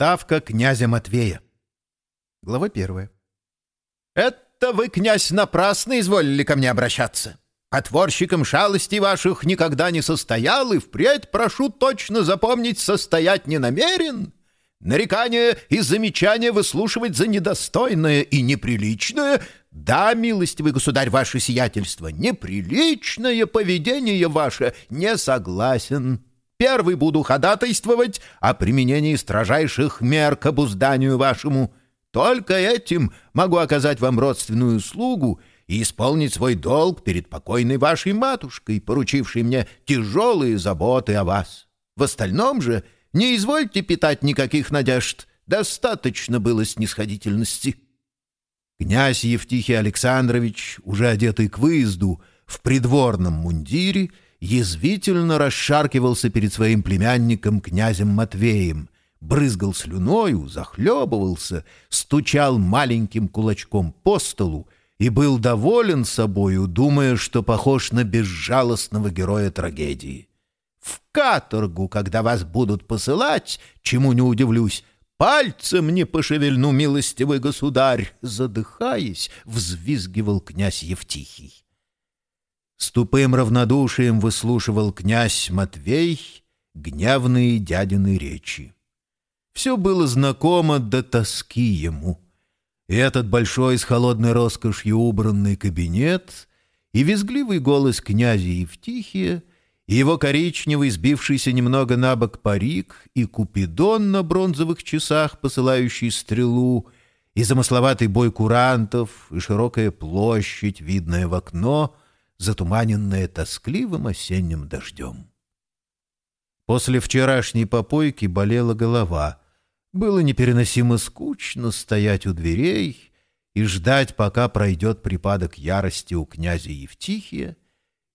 Отставка князя Матвея. Глава первая. «Это вы, князь, напрасно изволили ко мне обращаться. Отворщиком шалостей ваших никогда не состоял, и впредь, прошу точно запомнить, состоять не намерен. Нарекания и замечания выслушивать за недостойное и неприличное да, милостивый государь, ваше сиятельство, неприличное поведение ваше не согласен». Первый буду ходатайствовать о применении строжайших мер к обузданию вашему. Только этим могу оказать вам родственную услугу и исполнить свой долг перед покойной вашей матушкой, поручившей мне тяжелые заботы о вас. В остальном же не извольте питать никаких надежд, достаточно было снисходительности». Князь Евтихий Александрович, уже одетый к выезду, в придворном мундире, язвительно расшаркивался перед своим племянником князем Матвеем, брызгал слюною, захлебывался, стучал маленьким кулачком по столу и был доволен собою, думая, что похож на безжалостного героя трагедии. «В каторгу, когда вас будут посылать, чему не удивлюсь, пальцем не пошевельну, милостивый государь!» Задыхаясь, взвизгивал князь Евтихий. С тупым равнодушием выслушивал князь Матвей гневные дядины речи. Все было знакомо до тоски ему. И этот большой с холодной роскошью убранный кабинет, и визгливый голос князя Евтихия, и его коричневый, сбившийся немного на бок парик, и купидон на бронзовых часах, посылающий стрелу, и замысловатый бой курантов, и широкая площадь, видная в окно — затуманенное тоскливым осенним дождем. После вчерашней попойки болела голова. Было непереносимо скучно стоять у дверей и ждать, пока пройдет припадок ярости у князя Евтихия,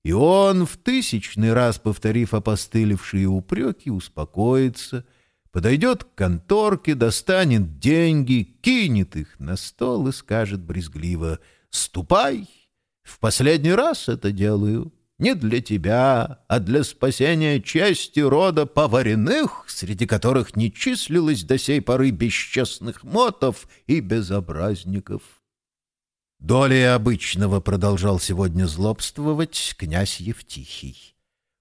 и он, в тысячный раз повторив опостылевшие упреки, успокоится, подойдет к конторке, достанет деньги, кинет их на стол и скажет брезгливо «Ступай!» В последний раз это делаю. Не для тебя, а для спасения чести рода поваренных, среди которых не числилось до сей поры бесчестных мотов и безобразников. Долей обычного продолжал сегодня злобствовать князь Евтихий.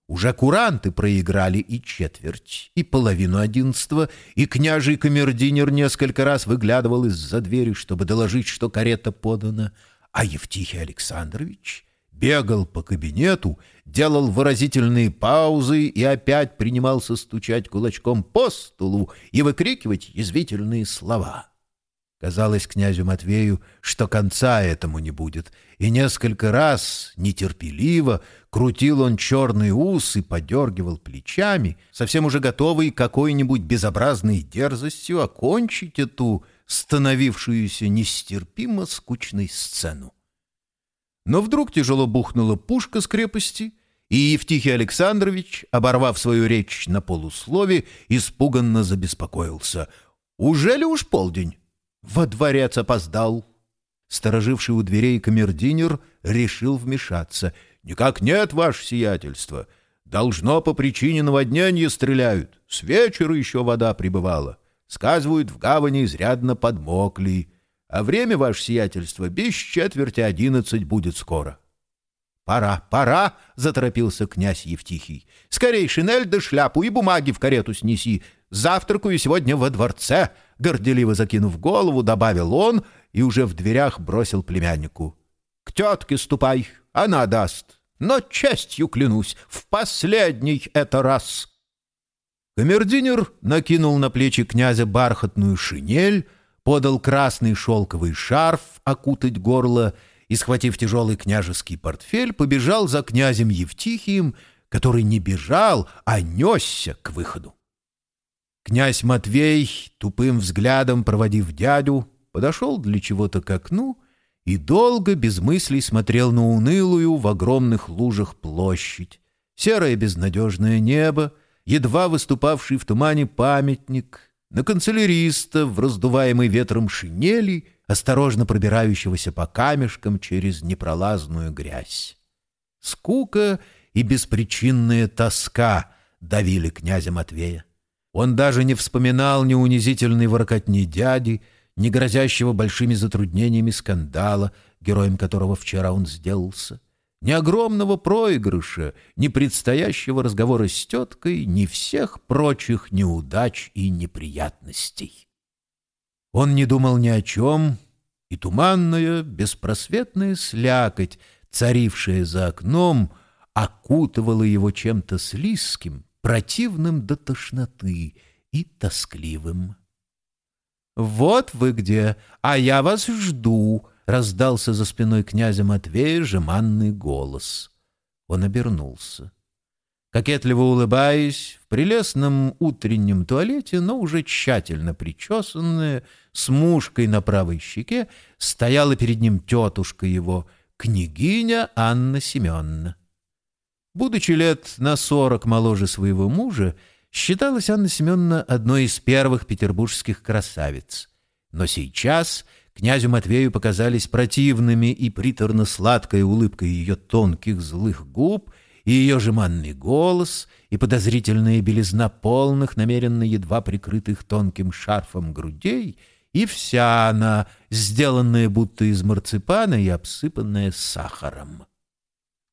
Уже куранты проиграли и четверть, и половину одиннадцатого, и княжий камердинер несколько раз выглядывал из-за двери, чтобы доложить, что карета подана — а Евтихий Александрович бегал по кабинету, делал выразительные паузы и опять принимался стучать кулачком по столу и выкрикивать язвительные слова. Казалось князю Матвею, что конца этому не будет, и несколько раз, нетерпеливо, крутил он черный ус и подергивал плечами, совсем уже готовый какой-нибудь безобразной дерзостью окончить эту становившуюся нестерпимо скучной сцену. Но вдруг тяжело бухнула пушка с крепости, и Евтихий Александрович, оборвав свою речь на полуслове, испуганно забеспокоился. «Уже ли уж полдень?» «Во дворец опоздал». Стороживший у дверей камердинер решил вмешаться. «Никак нет, ваше сиятельство. Должно по причине наводнения стреляют. С вечера еще вода прибывала». Сказывают, в гавани изрядно подмокли, а время, ваше сиятельство, без четверти одиннадцать будет скоро. — Пора, пора, — заторопился князь Евтихий. — Скорей шинель да шляпу и бумаги в карету снеси. Завтракаю сегодня во дворце, — горделиво закинув голову, добавил он и уже в дверях бросил племяннику. — К тетке ступай, она даст. Но честью клянусь, в последний это раз. Камердинер накинул на плечи князя бархатную шинель, подал красный шелковый шарф окутать горло и, схватив тяжелый княжеский портфель, побежал за князем Евтихием, который не бежал, а несся к выходу. Князь Матвей, тупым взглядом проводив дядю, подошел для чего-то к окну и долго без мыслей смотрел на унылую в огромных лужах площадь, серое безнадежное небо, едва выступавший в тумане памятник, на канцеляриста в раздуваемой ветром шинели, осторожно пробирающегося по камешкам через непролазную грязь. Скука и беспричинная тоска давили князя Матвея. Он даже не вспоминал ни унизительной ворокотни дяди, ни грозящего большими затруднениями скандала, героем которого вчера он сделался, ни огромного проигрыша, ни предстоящего разговора с теткой, ни всех прочих неудач и неприятностей. Он не думал ни о чем, и туманная, беспросветная слякоть, царившая за окном, окутывала его чем-то слизким, противным до тошноты и тоскливым. «Вот вы где, а я вас жду!» — раздался за спиной князя Матвея жеманный голос. Он обернулся. Кокетливо улыбаясь, в прелестном утреннем туалете, но уже тщательно причесанная, с мушкой на правой щеке, стояла перед ним тетушка его, княгиня Анна Семеновна. Будучи лет на сорок моложе своего мужа, считалась Анна Семеновна одной из первых петербургских красавиц. Но сейчас князю Матвею показались противными и приторно-сладкой улыбкой ее тонких злых губ, и ее жеманный голос, и подозрительная белизна полных, намеренно едва прикрытых тонким шарфом грудей, и вся она, сделанная будто из марципана и обсыпанная сахаром.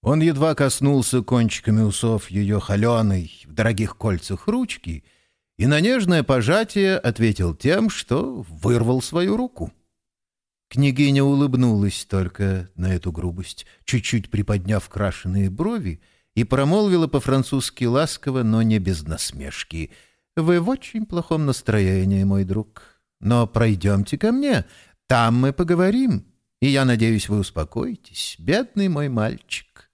Он едва коснулся кончиками усов ее холеной в дорогих кольцах ручки и на нежное пожатие ответил тем, что вырвал свою руку. Княгиня улыбнулась только на эту грубость, чуть-чуть приподняв крашеные брови, и промолвила по-французски ласково, но не без насмешки. «Вы в очень плохом настроении, мой друг. Но пройдемте ко мне, там мы поговорим, и я надеюсь, вы успокоитесь, бедный мой мальчик».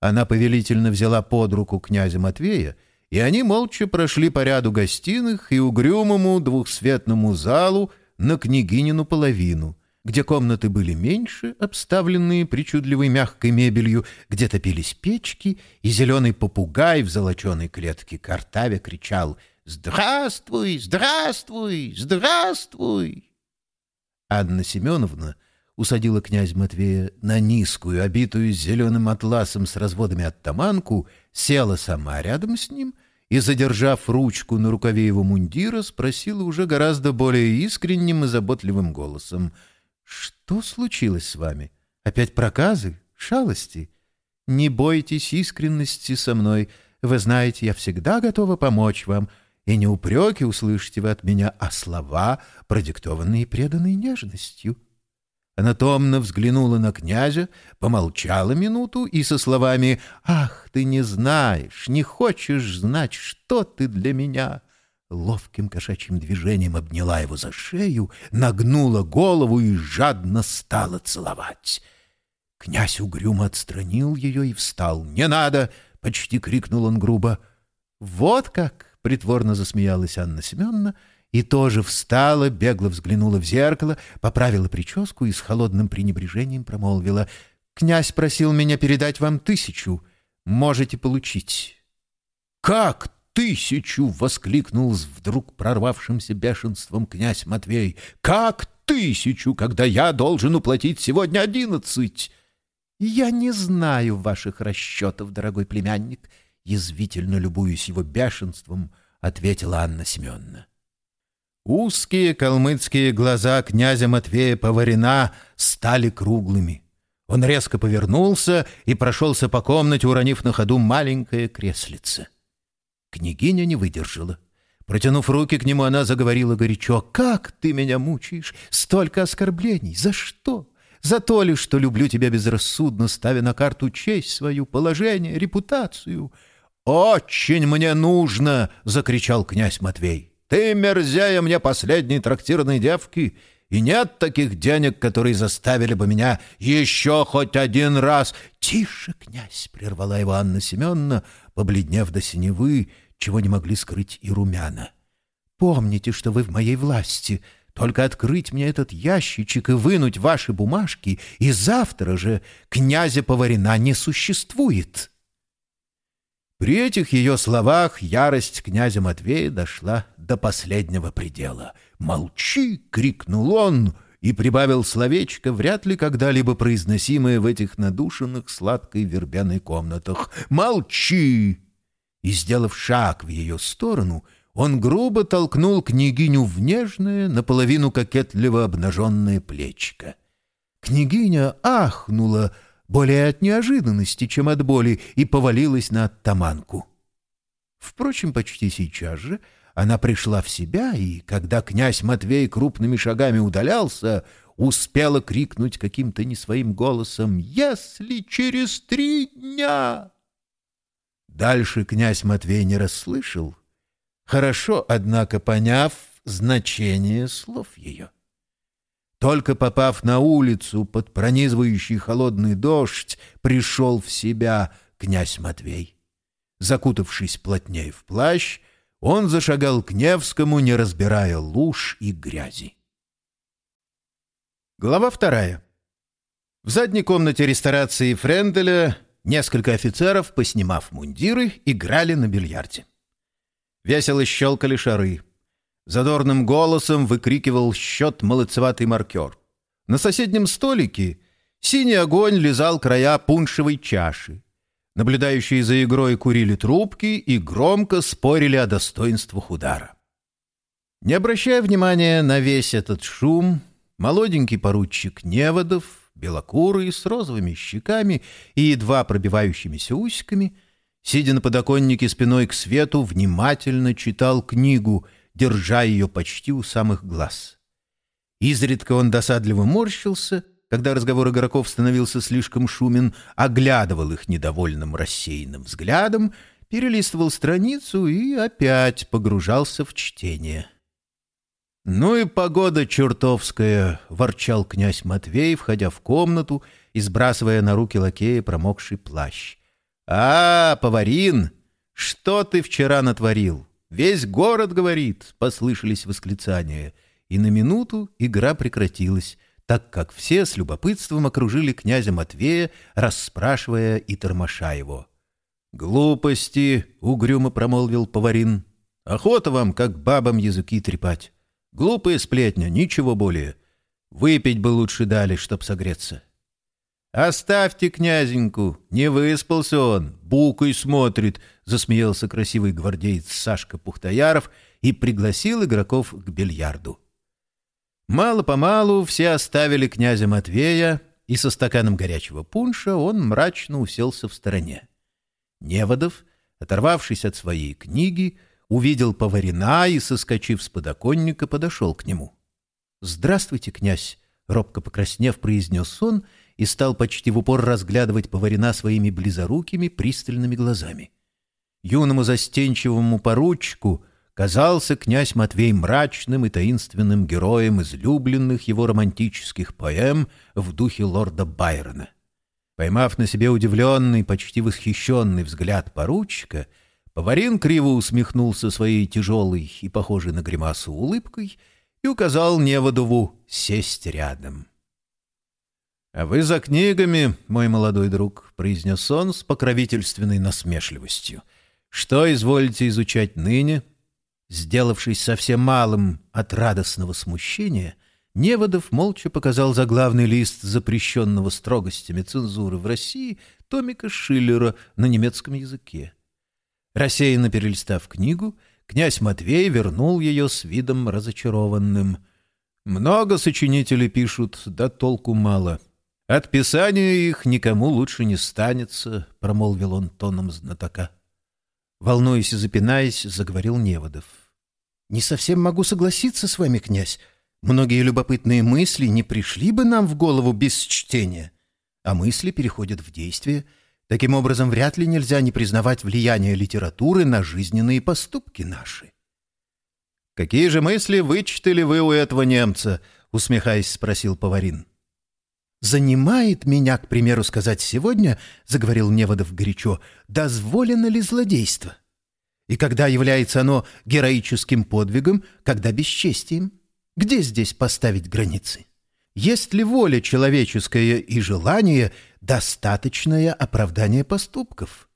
Она повелительно взяла под руку князя Матвея, и они молча прошли по ряду гостиных и угрюмому двухсветному залу на княгинину половину, где комнаты были меньше, обставленные причудливой мягкой мебелью, где топились печки, и зеленый попугай в золоченой клетке картаве кричал «Здравствуй! Здравствуй! Здравствуй!» Анна Семеновна — усадила князь Матвея на низкую, обитую зеленым атласом с разводами оттаманку, села сама рядом с ним и, задержав ручку на рукаве его мундира, спросила уже гораздо более искренним и заботливым голосом. «Что случилось с вами? Опять проказы? Шалости? Не бойтесь искренности со мной. Вы знаете, я всегда готова помочь вам» и не упреки услышите вы от меня, а слова, продиктованные преданной нежностью. Она томно взглянула на князя, помолчала минуту и со словами «Ах, ты не знаешь, не хочешь знать, что ты для меня!» ловким кошачьим движением обняла его за шею, нагнула голову и жадно стала целовать. Князь угрюмо отстранил ее и встал. «Не надо!» — почти крикнул он грубо. «Вот как!» — притворно засмеялась Анна Семеновна — и тоже встала, бегло взглянула в зеркало, поправила прическу и с холодным пренебрежением промолвила. «Князь просил меня передать вам тысячу. Можете получить». «Как тысячу?» — воскликнул с вдруг прорвавшимся бешенством князь Матвей. «Как тысячу, когда я должен уплатить сегодня одиннадцать?» «Я не знаю ваших расчетов, дорогой племянник», — язвительно любуясь его бешенством, ответила Анна Семеновна. Узкие калмыцкие глаза князя Матвея Поварина стали круглыми. Он резко повернулся и прошелся по комнате, уронив на ходу маленькое креслице. Княгиня не выдержала. Протянув руки к нему, она заговорила горячо. «Как ты меня мучаешь? Столько оскорблений! За что? За то ли, что люблю тебя безрассудно, ставя на карту честь свою, положение, репутацию?» «Очень мне нужно!» — закричал князь Матвей. Ты, мерзяя мне последней трактирной девки, и нет таких денег, которые заставили бы меня еще хоть один раз... — Тише, князь! — прервала его Анна Семеновна, побледнев до синевы, чего не могли скрыть и румяна. — Помните, что вы в моей власти. Только открыть мне этот ящичек и вынуть ваши бумажки, и завтра же князя Поварина не существует. — при этих ее словах ярость князя Матвея дошла до последнего предела. «Молчи!» — крикнул он и прибавил словечко, вряд ли когда-либо произносимое в этих надушенных сладкой вербяной комнатах. «Молчи!» И, сделав шаг в ее сторону, он грубо толкнул княгиню в нежное, наполовину кокетливо обнаженное плечико. Княгиня ахнула, более от неожиданности, чем от боли, и повалилась на оттаманку. Впрочем, почти сейчас же она пришла в себя, и, когда князь Матвей крупными шагами удалялся, успела крикнуть каким-то не своим голосом «Если через три дня...» Дальше князь Матвей не расслышал, хорошо, однако, поняв значение слов ее. Только попав на улицу под пронизывающий холодный дождь, пришел в себя князь Матвей. Закутавшись плотнее в плащ, он зашагал к Невскому, не разбирая луж и грязи. Глава вторая. В задней комнате ресторации Френделя несколько офицеров, поснимав мундиры, играли на бильярде. Весело щелкали шары. Задорным голосом выкрикивал счет молодцеватый маркер. На соседнем столике синий огонь лизал края пуншевой чаши. Наблюдающие за игрой курили трубки и громко спорили о достоинствах удара. Не обращая внимания на весь этот шум, молоденький поручик Неводов, белокурый, с розовыми щеками и едва пробивающимися усиками, сидя на подоконнике спиной к свету, внимательно читал книгу, держа ее почти у самых глаз. Изредка он досадливо морщился — когда разговор игроков становился слишком шумен, оглядывал их недовольным рассеянным взглядом, перелистывал страницу и опять погружался в чтение. «Ну и погода чертовская!» — ворчал князь Матвей, входя в комнату и сбрасывая на руки лакея промокший плащ. «А, поварин! Что ты вчера натворил? Весь город говорит!» — послышались восклицания. И на минуту игра прекратилась, так как все с любопытством окружили князя Матвея, расспрашивая и тормоша его. «Глупости!» — угрюмо промолвил поварин. «Охота вам, как бабам языки трепать. Глупая сплетня, ничего более. Выпить бы лучше дали, чтоб согреться». «Оставьте князеньку, не выспался он, букой смотрит», — засмеялся красивый гвардеец Сашка Пухтояров и пригласил игроков к бильярду. Мало-помалу все оставили князя Матвея, и со стаканом горячего пунша он мрачно уселся в стороне. Неводов, оторвавшись от своей книги, увидел поварина и, соскочив с подоконника, подошел к нему. «Здравствуйте, князь!» — робко покраснев, произнес он и стал почти в упор разглядывать поварина своими близорукими пристальными глазами. Юному застенчивому поручику — казался князь Матвей мрачным и таинственным героем излюбленных его романтических поэм в духе лорда Байрона. Поймав на себе удивленный, почти восхищенный взгляд поручика, поварин криво усмехнулся своей тяжелой и похожей на гримасу улыбкой и указал Неводову сесть рядом. — А вы за книгами, мой молодой друг, — произнес он с покровительственной насмешливостью. — Что изволите изучать ныне? — Сделавшись совсем малым от радостного смущения, Неводов молча показал заглавный лист запрещенного строгостями цензуры в России томика Шиллера на немецком языке. Рассеянно перелистав книгу, князь Матвей вернул ее с видом разочарованным. «Много сочинителей пишут, да толку мало. От писания их никому лучше не станется», — промолвил он тоном знатока. Волнуясь и запинаясь, заговорил Неводов. «Не совсем могу согласиться с вами, князь. Многие любопытные мысли не пришли бы нам в голову без чтения. А мысли переходят в действие. Таким образом, вряд ли нельзя не признавать влияние литературы на жизненные поступки наши». «Какие же мысли вычитали вы у этого немца?» — усмехаясь, спросил поварин. «Занимает меня, к примеру, сказать сегодня, — заговорил Неводов горячо, — дозволено ли злодейство? И когда является оно героическим подвигом, когда бесчестием? Где здесь поставить границы? Есть ли воля человеческая и желание — достаточное оправдание поступков?»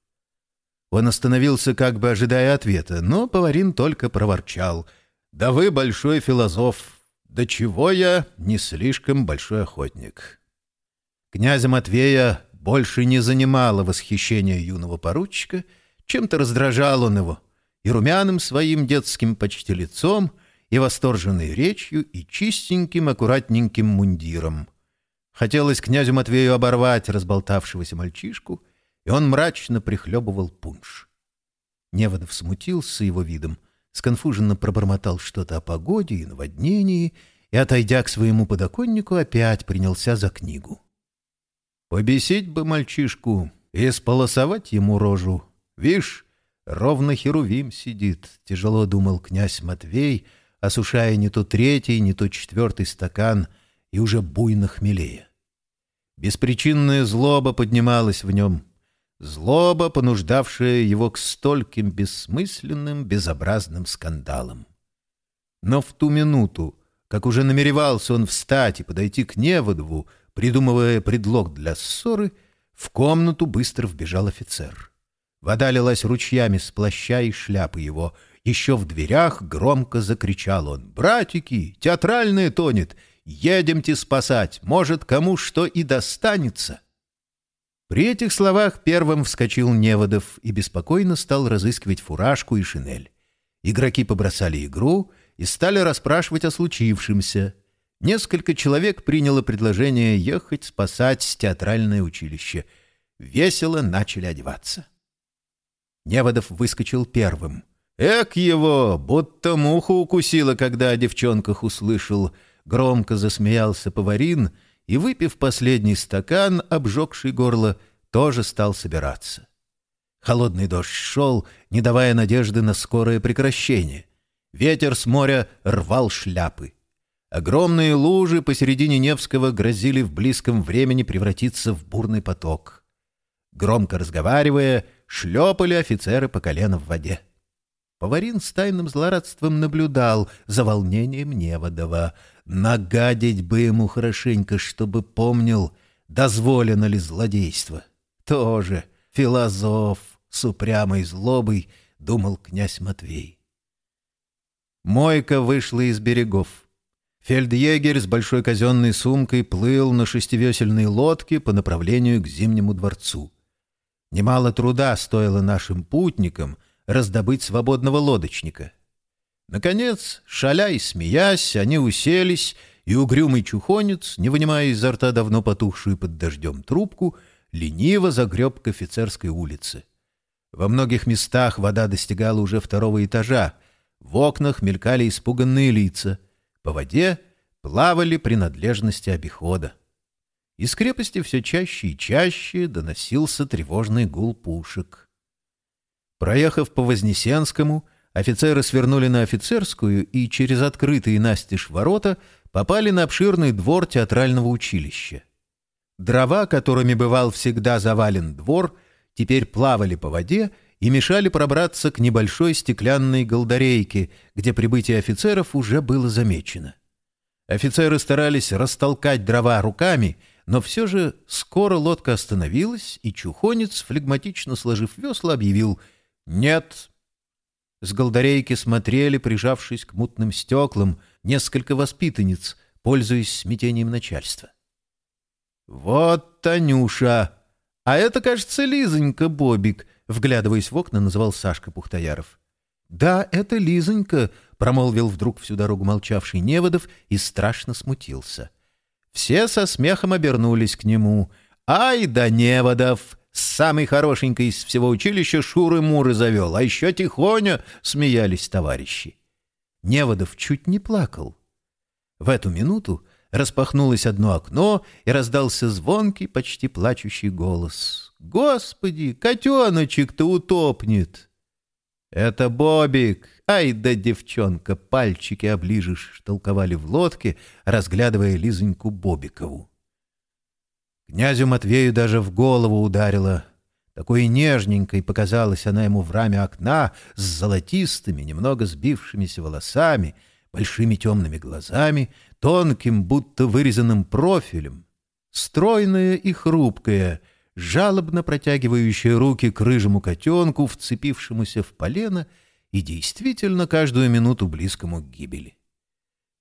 Он остановился, как бы ожидая ответа, но поварин только проворчал. «Да вы большой философ. Да чего я не слишком большой охотник?» Князя Матвея больше не занимало восхищение юного поручика, чем-то раздражал он его, и румяным своим детским почти лицом, и восторженной речью, и чистеньким, аккуратненьким мундиром. Хотелось князю Матвею оборвать разболтавшегося мальчишку, и он мрачно прихлебывал пунш. Неводов смутился его видом, сконфуженно пробормотал что-то о погоде и наводнении и, отойдя к своему подоконнику, опять принялся за книгу. Побесить бы мальчишку и сполосовать ему рожу. Вишь, ровно Херувим сидит, — тяжело думал князь Матвей, осушая не то третий, не то четвертый стакан и уже буйно хмелея. Беспричинная злоба поднималась в нем, злоба, понуждавшая его к стольким бессмысленным, безобразным скандалам. Но в ту минуту, как уже намеревался он встать и подойти к Неводову, Придумывая предлог для ссоры, в комнату быстро вбежал офицер. Вода лилась ручьями с плаща и шляпы его. Еще в дверях громко закричал он. «Братики, театральное тонет! Едемте спасать! Может, кому что и достанется!» При этих словах первым вскочил Неводов и беспокойно стал разыскивать фуражку и шинель. Игроки побросали игру и стали расспрашивать о случившемся — Несколько человек приняло предложение ехать спасать театральное училище. Весело начали одеваться. Неводов выскочил первым. «Эк его! Будто муху укусила, когда о девчонках услышал!» Громко засмеялся поварин и, выпив последний стакан, обжегший горло, тоже стал собираться. Холодный дождь шел, не давая надежды на скорое прекращение. Ветер с моря рвал шляпы. Огромные лужи посередине Невского грозили в близком времени превратиться в бурный поток. Громко разговаривая, шлепали офицеры по колено в воде. Поварин с тайным злорадством наблюдал за волнением Неводова. Нагадить бы ему хорошенько, чтобы помнил, дозволено ли злодейство. Тоже философ с упрямой злобой, думал князь Матвей. Мойка вышла из берегов. Фельдъегерь с большой казенной сумкой плыл на шестивесельной лодке по направлению к Зимнему дворцу. Немало труда стоило нашим путникам раздобыть свободного лодочника. Наконец, шаля и смеясь, они уселись, и угрюмый чухонец, не вынимая изо рта давно потухшую под дождем трубку, лениво загреб к офицерской улице. Во многих местах вода достигала уже второго этажа, в окнах мелькали испуганные лица — по воде плавали принадлежности обихода. Из крепости все чаще и чаще доносился тревожный гул пушек. Проехав по Вознесенскому, офицеры свернули на офицерскую и через открытые настежь ворота попали на обширный двор театрального училища. Дрова, которыми бывал всегда завален двор, теперь плавали по воде и мешали пробраться к небольшой стеклянной голдарейке, где прибытие офицеров уже было замечено. Офицеры старались растолкать дрова руками, но все же скоро лодка остановилась, и чухонец, флегматично сложив весла, объявил «Нет». С голдарейки смотрели, прижавшись к мутным стеклам, несколько воспитанниц, пользуясь смятением начальства. «Вот Танюша! А это, кажется, Лизонька Бобик», вглядываясь в окна, называл Сашка Пухтояров. «Да, это Лизонька», — промолвил вдруг всю дорогу молчавший Неводов и страшно смутился. Все со смехом обернулись к нему. «Ай да Неводов! Самый хорошенький из всего училища Шуры-Муры завел, а еще тихоня!» — смеялись товарищи. Неводов чуть не плакал. В эту минуту распахнулось одно окно, и раздался звонкий, почти плачущий голос. Господи, котеночек-то утопнет. Это Бобик. Ай да девчонка, пальчики оближешь, толковали в лодке, разглядывая Лизоньку Бобикову. Князю Матвею даже в голову ударило. Такой нежненькой показалась она ему в раме окна с золотистыми, немного сбившимися волосами, большими темными глазами, тонким, будто вырезанным профилем. Стройная и хрупкая, жалобно протягивающая руки к рыжему котенку, вцепившемуся в полено и действительно каждую минуту близкому к гибели.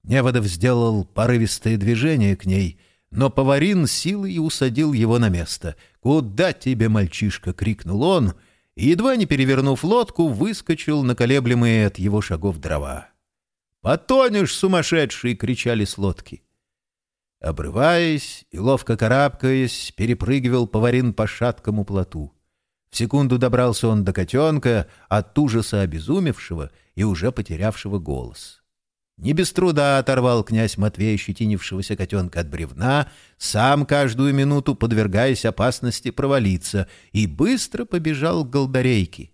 Неводов сделал порывистое движение к ней, но поварин силой усадил его на место. «Куда тебе, мальчишка?» — крикнул он, и, едва не перевернув лодку, выскочил на колеблемые от его шагов дрова. «Потонешь, сумасшедший!» — кричали с лодки. Обрываясь и ловко карабкаясь, перепрыгивал поварин по шаткому плоту. В секунду добрался он до котенка, от ужаса обезумевшего и уже потерявшего голос. Не без труда оторвал князь Матвей щетинившегося котенка от бревна, сам каждую минуту подвергаясь опасности провалиться, и быстро побежал к голдарейке.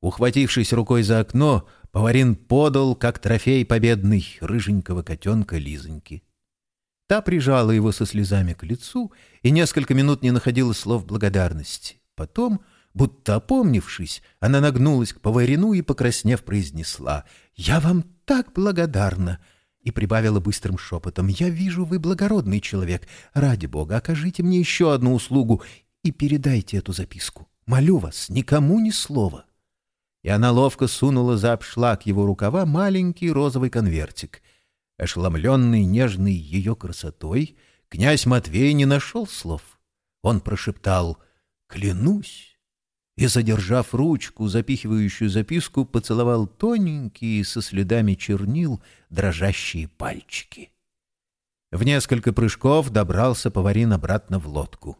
Ухватившись рукой за окно, поварин подал, как трофей победный, рыженького котенка Лизоньки. Та прижала его со слезами к лицу и несколько минут не находила слов благодарности. Потом, будто опомнившись, она нагнулась к поварину и, покраснев, произнесла «Я вам так благодарна!» и прибавила быстрым шепотом «Я вижу, вы благородный человек. Ради бога, окажите мне еще одну услугу и передайте эту записку. Молю вас, никому ни слова». И она ловко сунула за обшлаг его рукава маленький розовый конвертик — Ошеломленный нежной ее красотой, князь Матвей не нашел слов. Он прошептал «Клянусь!» и, задержав ручку, запихивающую записку, поцеловал тоненькие со следами чернил дрожащие пальчики. В несколько прыжков добрался поварин обратно в лодку.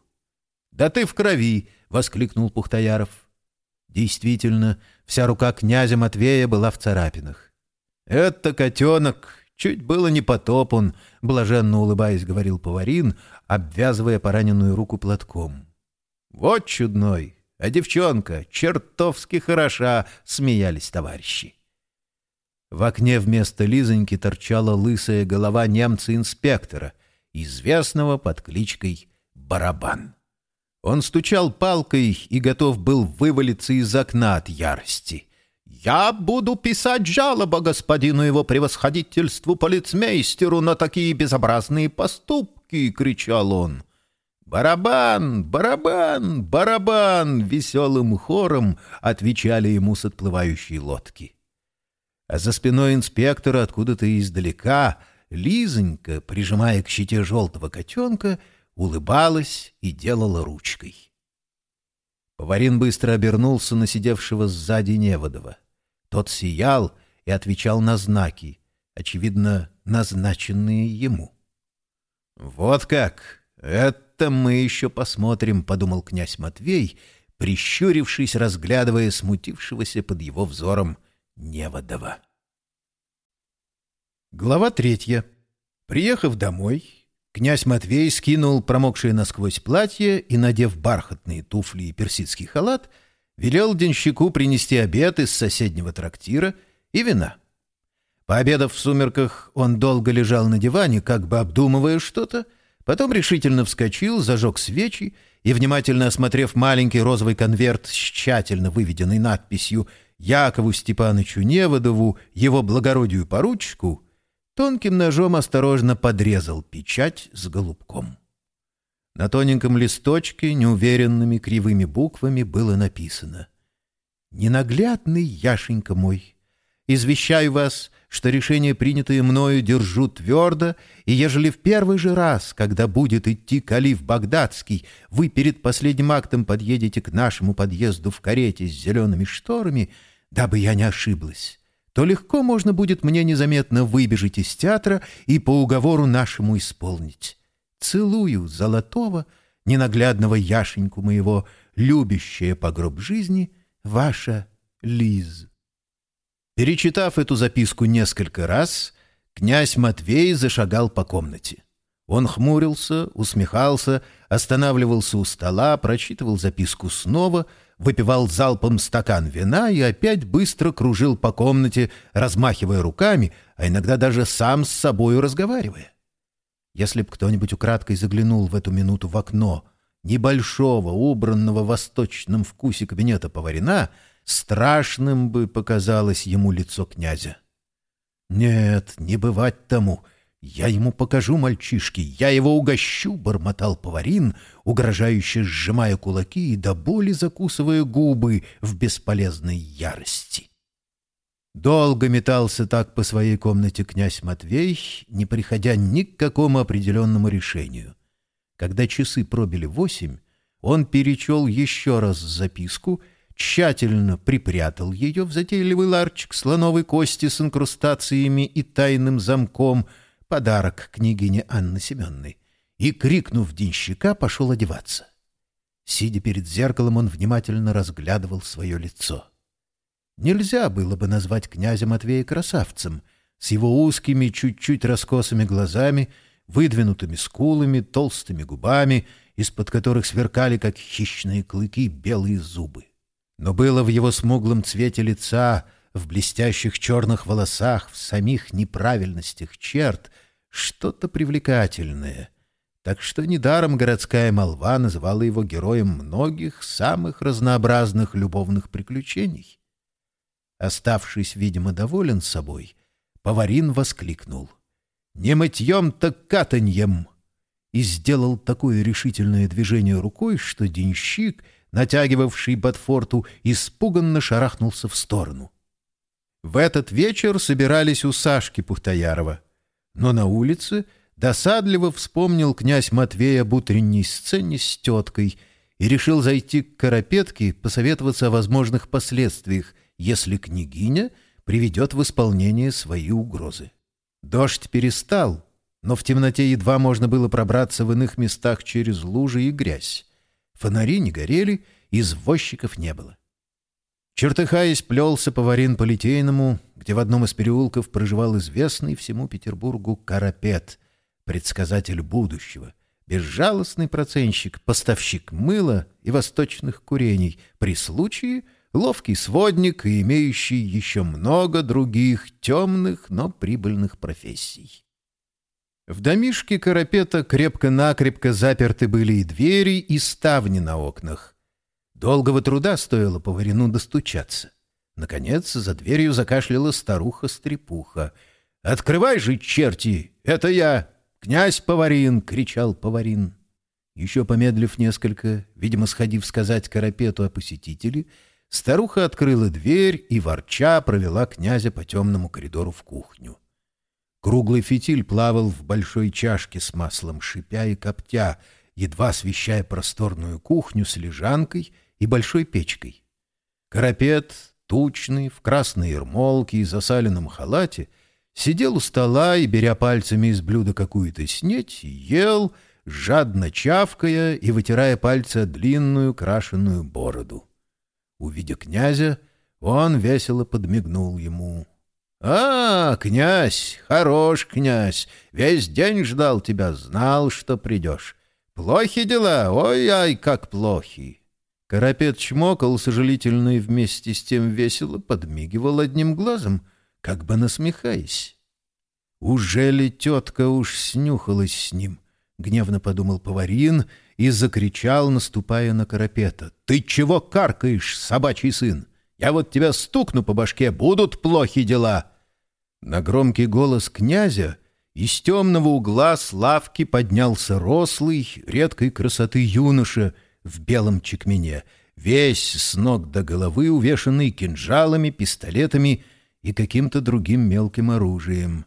«Да ты в крови!» — воскликнул Пухтояров. Действительно, вся рука князя Матвея была в царапинах. «Это котенок Чуть было не потоп он, блаженно улыбаясь, говорил поварин, обвязывая пораненную руку платком. «Вот чудной! А девчонка чертовски хороша!» — смеялись товарищи. В окне вместо Лизоньки торчала лысая голова немца-инспектора, известного под кличкой Барабан. Он стучал палкой и готов был вывалиться из окна от ярости — «Я буду писать жалобу господину его превосходительству полицмейстеру на такие безобразные поступки!» — кричал он. «Барабан! Барабан! Барабан!» — веселым хором отвечали ему с отплывающей лодки. А за спиной инспектора откуда-то издалека Лизонька, прижимая к щите желтого котенка, улыбалась и делала ручкой. Поварин быстро обернулся на сидевшего сзади Неводова. Тот сиял и отвечал на знаки, очевидно, назначенные ему. «Вот как! Это мы еще посмотрим», — подумал князь Матвей, прищурившись, разглядывая смутившегося под его взором Неводова. Глава третья. Приехав домой, князь Матвей скинул промокшее насквозь платье и, надев бархатные туфли и персидский халат, — велел денщику принести обед из соседнего трактира и вина. Пообедав в сумерках, он долго лежал на диване, как бы обдумывая что-то, потом решительно вскочил, зажег свечи и, внимательно осмотрев маленький розовый конверт с тщательно выведенной надписью «Якову Степановичу Неводову, его благородию поручику», тонким ножом осторожно подрезал печать с голубком. На тоненьком листочке неуверенными кривыми буквами было написано «Ненаглядный Яшенька мой, извещаю вас, что решение, принятое мною, держу твердо, и ежели в первый же раз, когда будет идти калиф Багдадский, вы перед последним актом подъедете к нашему подъезду в карете с зелеными шторами, дабы я не ошиблась» то легко можно будет мне незаметно выбежать из театра и по уговору нашему исполнить. Целую золотого, ненаглядного Яшеньку моего, любящая по гроб жизни, ваша Лиз. Перечитав эту записку несколько раз, князь Матвей зашагал по комнате. Он хмурился, усмехался, останавливался у стола, прочитывал записку снова, выпивал залпом стакан вина и опять быстро кружил по комнате, размахивая руками, а иногда даже сам с собою разговаривая. Если б кто-нибудь украдкой заглянул в эту минуту в окно небольшого, убранного в восточном вкусе кабинета поварина, страшным бы показалось ему лицо князя. «Нет, не бывать тому. Я ему покажу мальчишке, я его угощу», — бормотал поварин, угрожающе сжимая кулаки и до боли закусывая губы в бесполезной ярости. Долго метался так по своей комнате князь Матвей, не приходя ни к какому определенному решению. Когда часы пробили восемь, он перечел еще раз записку, тщательно припрятал ее в затейливый ларчик слоновой кости с инкрустациями и тайным замком, подарок княгине Анны Семенной, и, крикнув денщика, пошел одеваться. Сидя перед зеркалом, он внимательно разглядывал свое лицо. Нельзя было бы назвать князя Матвея красавцем, с его узкими, чуть-чуть раскосыми глазами, выдвинутыми скулами, толстыми губами, из-под которых сверкали, как хищные клыки, белые зубы. Но было в его смуглом цвете лица, в блестящих черных волосах, в самих неправильностях черт что-то привлекательное. Так что недаром городская молва называла его героем многих самых разнообразных любовных приключений. Оставшись, видимо, доволен собой, поварин воскликнул. «Не мытьем, так катаньем!» и сделал такое решительное движение рукой, что денщик — натягивавший Батфорту, испуганно шарахнулся в сторону. В этот вечер собирались у Сашки Пухтоярова. Но на улице досадливо вспомнил князь Матвей об утренней сцене с теткой и решил зайти к Карапетке посоветоваться о возможных последствиях, если княгиня приведет в исполнение свои угрозы. Дождь перестал, но в темноте едва можно было пробраться в иных местах через лужи и грязь. Фонари не горели, извозчиков не было. Чертыхаясь, плелся поварин по Литейному, где в одном из переулков проживал известный всему Петербургу Карапет, предсказатель будущего, безжалостный проценщик, поставщик мыла и восточных курений, при случае ловкий сводник и имеющий еще много других темных, но прибыльных профессий. В домишке Карапета крепко-накрепко заперты были и двери, и ставни на окнах. Долгого труда стоило поварину достучаться. Наконец, за дверью закашляла старуха-стрепуха. «Открывай же, черти! Это я! Князь Поварин!» — кричал Поварин. Еще помедлив несколько, видимо, сходив сказать Карапету о посетителе, старуха открыла дверь и, ворча, провела князя по темному коридору в кухню. Круглый фитиль плавал в большой чашке с маслом, шипя и коптя, едва освещая просторную кухню с лежанкой и большой печкой. Карапет, тучный, в красной ермолке и засаленном халате, сидел у стола и, беря пальцами из блюда какую-то снеть, ел, жадно чавкая и вытирая пальцы длинную крашеную бороду. Увидя князя, он весело подмигнул ему — «А, князь, хорош князь, весь день ждал тебя, знал, что придешь. Плохи дела, ой-ай, как плохи!» Карапет чмокал сожалительно и вместе с тем весело подмигивал одним глазом, как бы насмехаясь. «Уже ли тетка уж снюхалась с ним?» — гневно подумал поварин и закричал, наступая на Карапета. «Ты чего каркаешь, собачий сын? Я вот тебя стукну по башке, будут плохи дела!» На громкий голос князя из темного угла с лавки поднялся рослый, редкой красоты юноша в белом чекмене, весь с ног до головы увешанный кинжалами, пистолетами и каким-то другим мелким оружием.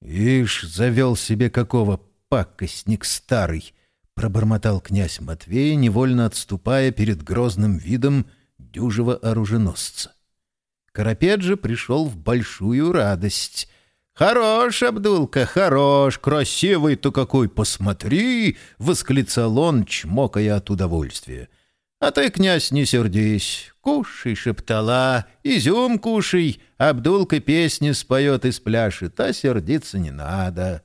«Ишь, завел себе какого пакостник старый!» — пробормотал князь Матвей, невольно отступая перед грозным видом дюжего оруженосца. Карапет же пришел в большую радость. «Хорош, Абдулка, хорош! Красивый-то какой! Посмотри!» — восклицал он, чмокая от удовольствия. «А ты, князь, не сердись. Кушай, шептала, изюм кушай. Абдулка песни споет и спляшет, а сердиться не надо».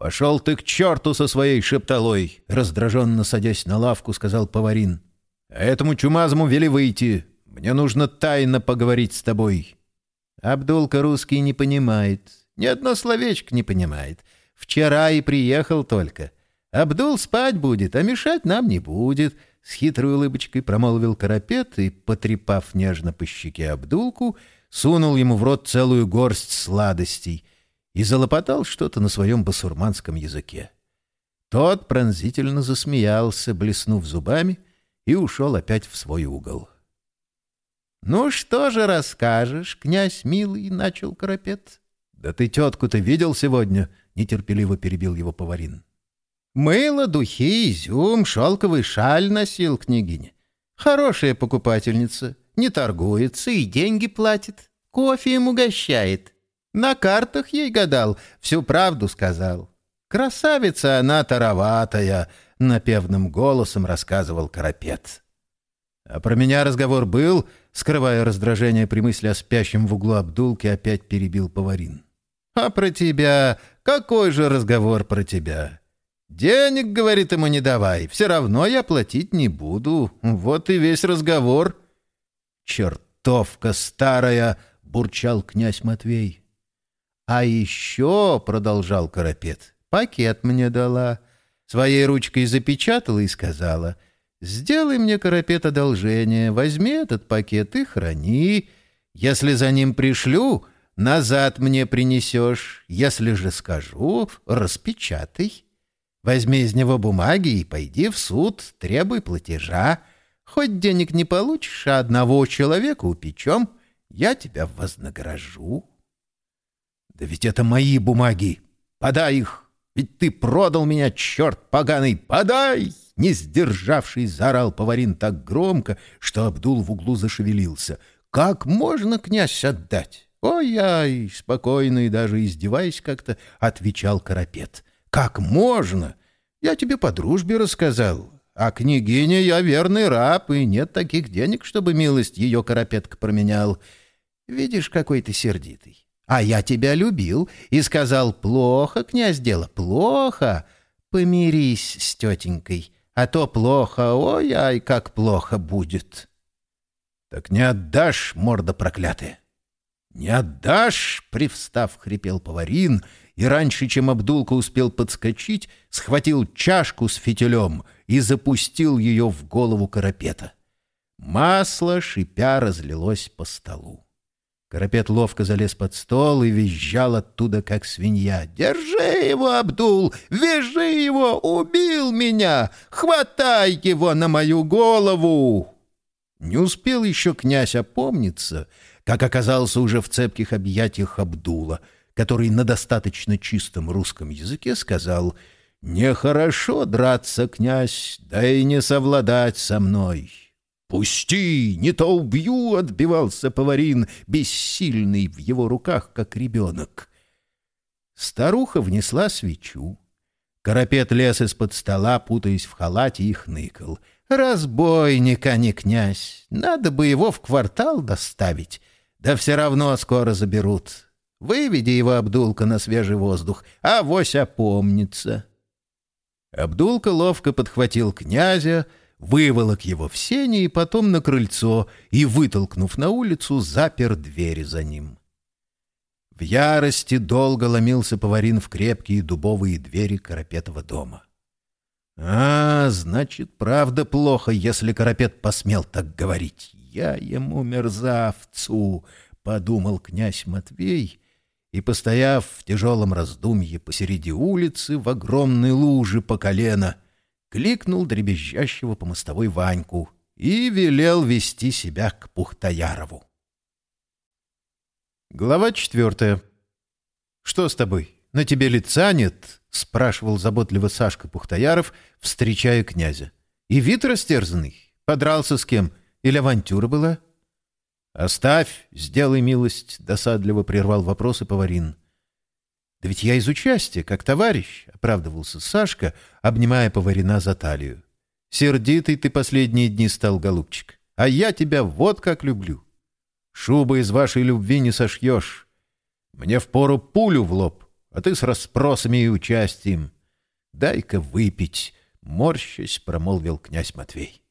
«Пошел ты к черту со своей шепталой!» — раздраженно садясь на лавку, сказал поварин. «А этому чумазому вели выйти. Мне нужно тайно поговорить с тобой». Абдулка русский не понимает. Ни одно словечко не понимает. Вчера и приехал только. Абдул спать будет, а мешать нам не будет. С хитрой улыбочкой промолвил Карапет и, потрепав нежно по щеке Абдулку, сунул ему в рот целую горсть сладостей и залопотал что-то на своем басурманском языке. Тот пронзительно засмеялся, блеснув зубами, и ушел опять в свой угол. «Ну что же расскажешь, князь милый?» — начал Карапет. «Да ты тетку-то видел сегодня?» — нетерпеливо перебил его поварин. «Мыло, духи, изюм, шелковый шаль носил княгиня. Хорошая покупательница. не торгуется и деньги платит, кофе им угощает. На картах ей гадал, всю правду сказал. Красавица она тароватая, — напевным голосом рассказывал Карапет. А про меня разговор был, скрывая раздражение при мысли о спящем в углу Абдулке, опять перебил поварин. А про тебя? Какой же разговор про тебя? Денег, говорит ему, не давай, все равно я платить не буду. Вот и весь разговор. Чертовка старая, — бурчал князь Матвей. «А еще, — продолжал Карапет, — пакет мне дала. Своей ручкой запечатала и сказала, «Сделай мне, Карапет, одолжение, возьми этот пакет и храни. Если за ним пришлю, назад мне принесешь. Если же скажу, распечатай. Возьми из него бумаги и пойди в суд, требуй платежа. Хоть денег не получишь, а одного человека упечем, я тебя вознагражу». «Да ведь это мои бумаги! Подай их! Ведь ты продал меня, черт поганый! Подай!» Не сдержавшись, заорал поварин так громко, что Абдул в углу зашевелился. «Как можно, князь, отдать?» «Ой-ай!» — спокойно и даже издеваясь как-то, отвечал Карапет. «Как можно? Я тебе по дружбе рассказал. А княгиня я верный раб, и нет таких денег, чтобы милость ее Карапетка променял. Видишь, какой ты сердитый. А я тебя любил и сказал, плохо, князь, дело, плохо. Помирись с тетенькой, а то плохо, ой-ай, как плохо будет. Так не отдашь, морда проклятая. Не отдашь, привстав, хрипел поварин, и раньше, чем Абдулка успел подскочить, схватил чашку с фитилем и запустил ее в голову карапета. Масло, шипя, разлилось по столу. Карапет ловко залез под стол и визжал оттуда, как свинья. «Держи его, Абдул! Вяжи его! Убил меня! Хватай его на мою голову!» Не успел еще князь опомниться, как оказался уже в цепких объятиях Абдула, который на достаточно чистом русском языке сказал «Нехорошо драться, князь, да и не совладать со мной». «Пусти, не то убью!» — отбивался поварин, бессильный в его руках, как ребенок. Старуха внесла свечу. Карапет лез из-под стола, путаясь в халате, и хныкал. «Разбойник, а не князь! Надо бы его в квартал доставить. Да все равно скоро заберут. Выведи его, Абдулка, на свежий воздух, а вось опомнится». Абдулка ловко подхватил князя, выволок его в сене и потом на крыльцо и, вытолкнув на улицу, запер двери за ним. В ярости долго ломился поварин в крепкие дубовые двери Карапетова дома. «А, значит, правда плохо, если Карапет посмел так говорить. Я ему мерзавцу!» — подумал князь Матвей, и, постояв в тяжелом раздумье посреди улицы в огромной луже по колено — кликнул дребезжащего по мостовой Ваньку и велел вести себя к Пухтаярову. Глава четвертая. «Что с тобой? На тебе лица нет?» — спрашивал заботливо Сашка Пухтаяров, встречая князя. «И вид растерзанный? Подрался с кем? Или авантюра была?» «Оставь, сделай милость», — досадливо прервал вопросы поварин. «Да ведь я из участия, как товарищ», — оправдывался Сашка, обнимая поварина за талию. «Сердитый ты последние дни стал, голубчик, а я тебя вот как люблю. Шубы из вашей любви не сошьешь. Мне впору пулю в лоб, а ты с расспросами и участием. Дай-ка выпить», — морщась промолвил князь Матвей.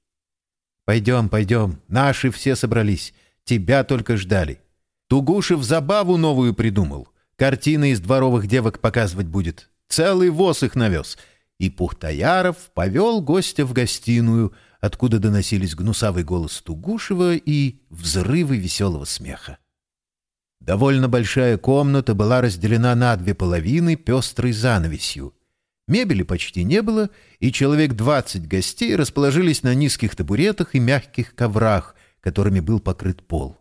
«Пойдем, пойдем, наши все собрались, тебя только ждали. Тугушев забаву новую придумал». Картины из дворовых девок показывать будет. Целый воз их навез. И Пухтаяров повел гостя в гостиную, откуда доносились гнусавый голос Тугушева и взрывы веселого смеха. Довольно большая комната была разделена на две половины пестрой занавесью. Мебели почти не было, и человек двадцать гостей расположились на низких табуретах и мягких коврах, которыми был покрыт пол.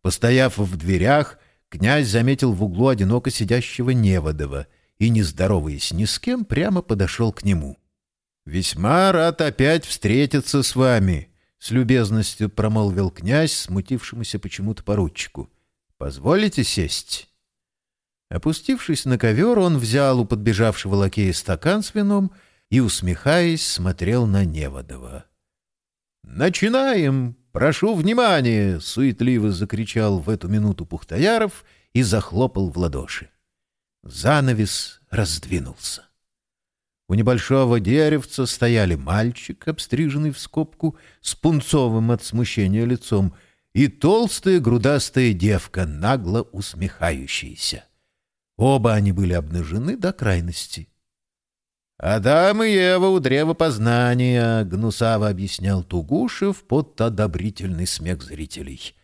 Постояв в дверях, князь заметил в углу одиноко сидящего Неводова и, не здороваясь ни с кем, прямо подошел к нему. «Весьма рад опять встретиться с вами», — с любезностью промолвил князь, смутившемуся почему-то поручику. «Позволите сесть?» Опустившись на ковер, он взял у подбежавшего лакея стакан с вином и, усмехаясь, смотрел на Неводова. «Начинаем! Прошу внимания!» — суетливо закричал в эту минуту Пухтояров и захлопал в ладоши. Занавес раздвинулся. У небольшого деревца стояли мальчик, обстриженный в скобку, с пунцовым от смущения лицом, и толстая грудастая девка, нагло усмехающаяся. Оба они были обнажены до крайности. «Адам и Ева у древа познания», — гнусаво объяснял Тугушев под одобрительный смех зрителей.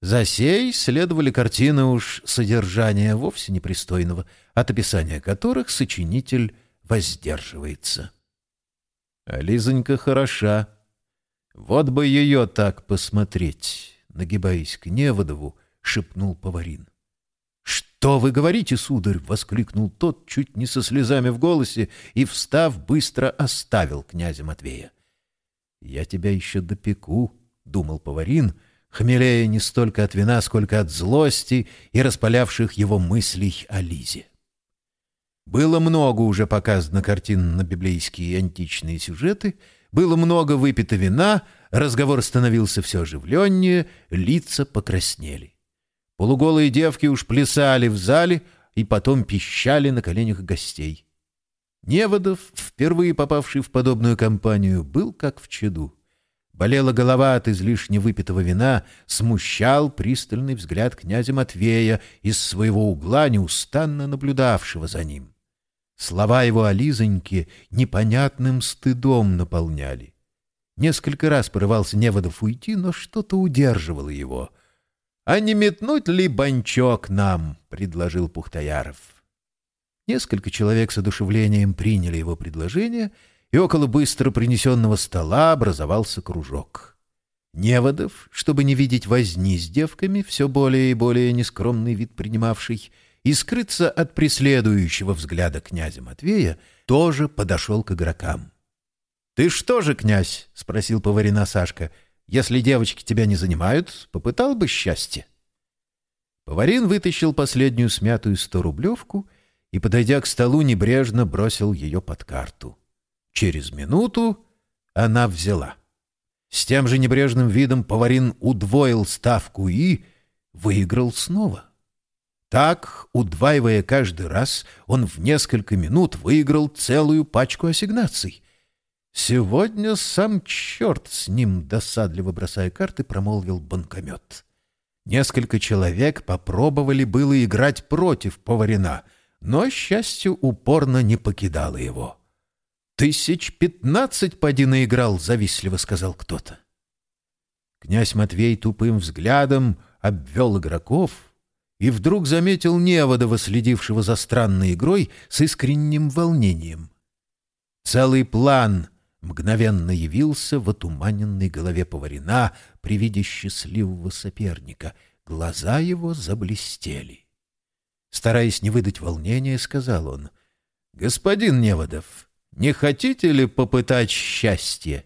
За сей следовали картины уж содержания вовсе непристойного, от описания которых сочинитель воздерживается. А Лизонька хороша. Вот бы ее так посмотреть, нагибаясь к Неводову, шепнул поварин. «Что вы говорите, сударь?» — воскликнул тот, чуть не со слезами в голосе, и, встав, быстро оставил князя Матвея. «Я тебя еще допеку», — думал поварин, хмелея не столько от вина, сколько от злости и распалявших его мыслей о Лизе. Было много уже показано картин на библейские и античные сюжеты, было много выпито вина, разговор становился все оживленнее, лица покраснели. Полуголые девки уж плясали в зале и потом пищали на коленях гостей. Неводов, впервые попавший в подобную компанию, был как в чаду. Болела голова от излишне выпитого вина, смущал пристальный взгляд князя Матвея из своего угла, неустанно наблюдавшего за ним. Слова его о Лизоньке непонятным стыдом наполняли. Несколько раз порывался Неводов уйти, но что-то удерживало его. «А не метнуть ли банчок нам?» — предложил Пухтояров. Несколько человек с одушевлением приняли его предложение, и около быстро принесенного стола образовался кружок. Неводов, чтобы не видеть возни с девками, все более и более нескромный вид принимавший, — и скрыться от преследующего взгляда князя Матвея, тоже подошел к игрокам. — Ты что же, князь? — спросил поварина Сашка. — Если девочки тебя не занимают, попытал бы счастье. Поварин вытащил последнюю смятую сто-рублевку и, подойдя к столу, небрежно бросил ее под карту. Через минуту она взяла. С тем же небрежным видом поварин удвоил ставку и выиграл снова. — так, удваивая каждый раз, он в несколько минут выиграл целую пачку ассигнаций. «Сегодня сам черт с ним», — досадливо бросая карты, промолвил банкомет. Несколько человек попробовали было играть против поварина, но счастье упорно не покидало его. «Тысяч пятнадцать поди наиграл», — завистливо сказал кто-то. Князь Матвей тупым взглядом обвел игроков — и вдруг заметил Неводова, следившего за странной игрой, с искренним волнением. Целый план мгновенно явился в отуманенной голове поварина при виде счастливого соперника. Глаза его заблестели. Стараясь не выдать волнения, сказал он, «Господин Неводов, не хотите ли попытать счастье?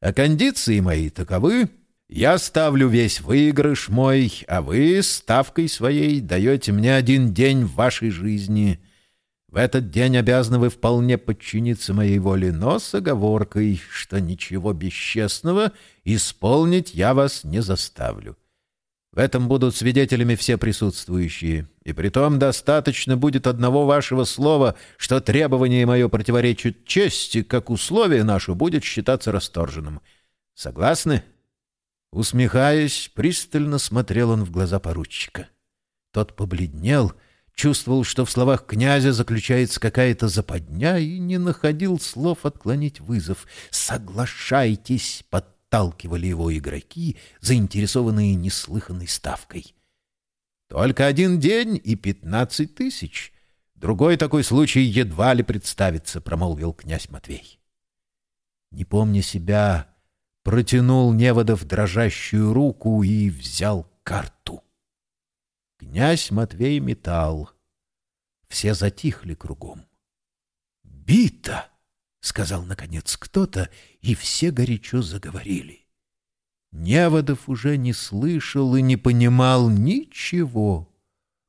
А кондиции мои таковы, я ставлю весь выигрыш мой, а вы ставкой своей даете мне один день в вашей жизни. В этот день обязаны вы вполне подчиниться моей воле, но с оговоркой, что ничего бесчестного исполнить я вас не заставлю. В этом будут свидетелями все присутствующие, и притом достаточно будет одного вашего слова, что требование мое противоречит чести, как условие наше будет считаться расторженным. Согласны?» Усмехаясь, пристально смотрел он в глаза поручика. Тот побледнел, чувствовал, что в словах князя заключается какая-то западня, и не находил слов отклонить вызов. «Соглашайтесь!» — подталкивали его игроки, заинтересованные неслыханной ставкой. «Только один день и пятнадцать тысяч. Другой такой случай едва ли представится», — промолвил князь Матвей. Не помня себя, протянул Неводов дрожащую руку и взял карту. Князь Матвей метал. Все затихли кругом. «Бита!» — сказал, наконец, кто-то, и все горячо заговорили. Неводов уже не слышал и не понимал ничего.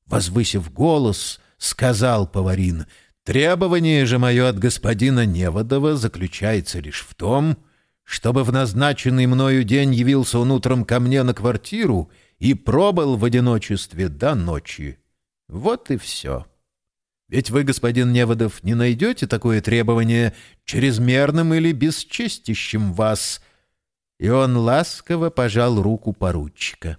Возвысив голос, сказал поварин, «Требование же мое от господина Неводова заключается лишь в том, чтобы в назначенный мною день явился он утром ко мне на квартиру и пробыл в одиночестве до ночи. Вот и все». Ведь вы, господин Неводов, не найдете такое требование чрезмерным или бесчестищем вас. И он ласково пожал руку поручика.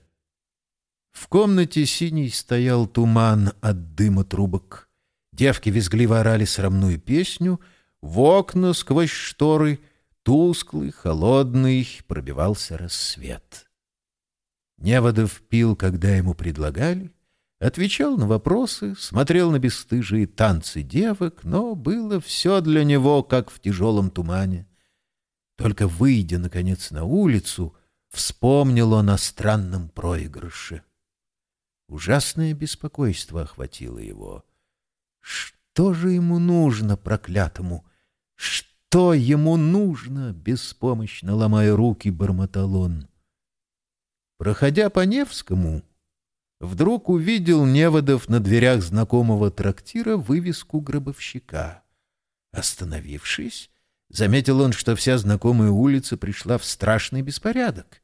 В комнате синий стоял туман от дыма трубок. Девки визгливо орали срамную песню, в окна сквозь шторы тусклый, холодный пробивался рассвет. Неводов пил, когда ему предлагали, Отвечал на вопросы, смотрел на бесстыжие танцы девок, но было все для него, как в тяжелом тумане. Только выйдя, наконец, на улицу, вспомнил он о странном проигрыше. Ужасное беспокойство охватило его. Что же ему нужно, проклятому? Что ему нужно? Беспомощно ломая руки, бормотал он. Проходя по Невскому, вдруг увидел Неводов на дверях знакомого трактира вывеску гробовщика. Остановившись, заметил он, что вся знакомая улица пришла в страшный беспорядок.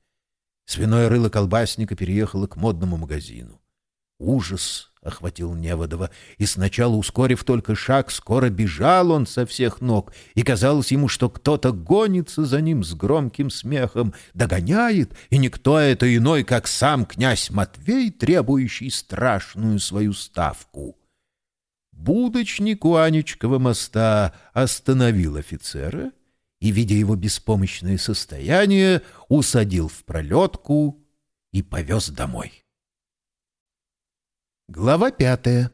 Свиное рыло колбасника переехало к модному магазину. Ужас охватил Неводова, и сначала, ускорив только шаг, скоро бежал он со всех ног, и казалось ему, что кто-то гонится за ним с громким смехом, догоняет, и никто это иной, как сам князь Матвей, требующий страшную свою ставку. Будочник у Анечкова моста остановил офицера и, видя его беспомощное состояние, усадил в пролетку и повез домой. Глава пятая.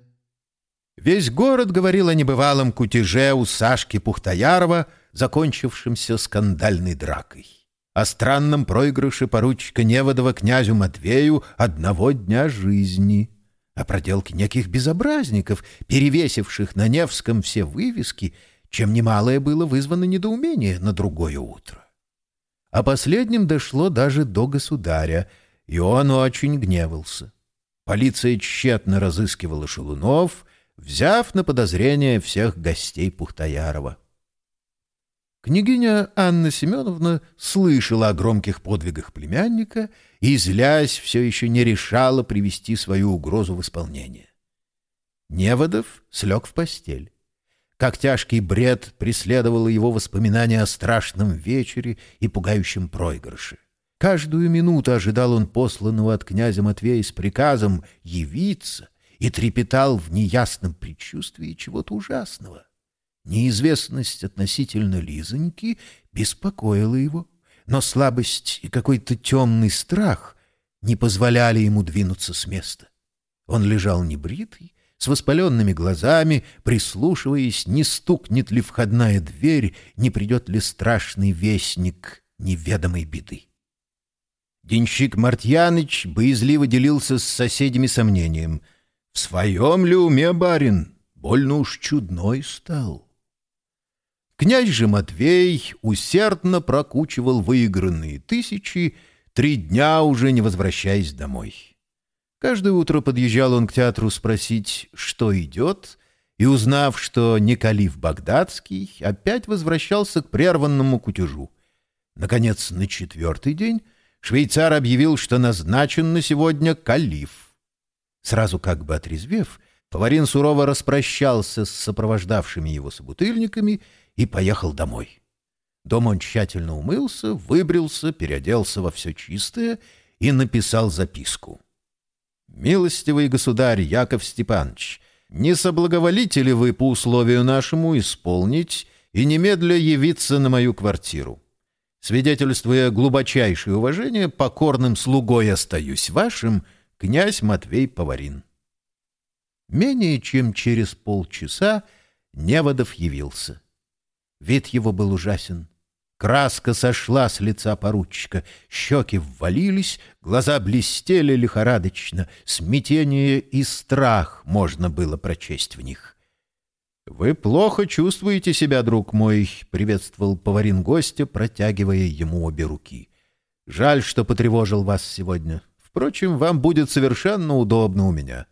Весь город говорил о небывалом кутеже у Сашки Пухтоярова, закончившемся скандальной дракой. О странном проигрыше поручика Неводова князю Матвею одного дня жизни. О проделке неких безобразников, перевесивших на Невском все вывески, чем немалое было вызвано недоумение на другое утро. О последнем дошло даже до государя, и он очень гневался. Полиция тщетно разыскивала шелунов, взяв на подозрение всех гостей Пухтоярова. Княгиня Анна Семеновна слышала о громких подвигах племянника и, злясь, все еще не решала привести свою угрозу в исполнение. Неводов слег в постель. Как тяжкий бред преследовало его воспоминания о страшном вечере и пугающем проигрыше. Каждую минуту ожидал он посланного от князя Матвея с приказом явиться и трепетал в неясном предчувствии чего-то ужасного. Неизвестность относительно Лизоньки беспокоила его, но слабость и какой-то темный страх не позволяли ему двинуться с места. Он лежал небритый, с воспаленными глазами, прислушиваясь, не стукнет ли входная дверь, не придет ли страшный вестник неведомой беды. Денщик Мартьяныч боязливо делился с соседями сомнением. «В своем ли уме, барин? Больно уж чудной стал». Князь же Матвей усердно прокучивал выигранные тысячи, три дня уже не возвращаясь домой. Каждое утро подъезжал он к театру спросить, что идет, и, узнав, что не калиф багдадский, опять возвращался к прерванному кутежу. Наконец, на четвертый день швейцар объявил, что назначен на сегодня калиф. Сразу как бы отрезвев, поварин сурово распрощался с сопровождавшими его собутыльниками и поехал домой. Дома он тщательно умылся, выбрился, переоделся во все чистое и написал записку. «Милостивый государь Яков Степанович, не соблаговолите ли вы по условию нашему исполнить и немедля явиться на мою квартиру? Свидетельствуя глубочайшее уважение, покорным слугой остаюсь вашим, князь Матвей Поварин. Менее чем через полчаса Неводов явился. Вид его был ужасен. Краска сошла с лица поручика, щеки ввалились, глаза блестели лихорадочно, смятение и страх можно было прочесть в них. «Вы плохо чувствуете себя, друг мой», — приветствовал поварин гостя, протягивая ему обе руки. Жаль, что потревожил вас сегодня. Впрочем, вам будет совершенно удобно у меня.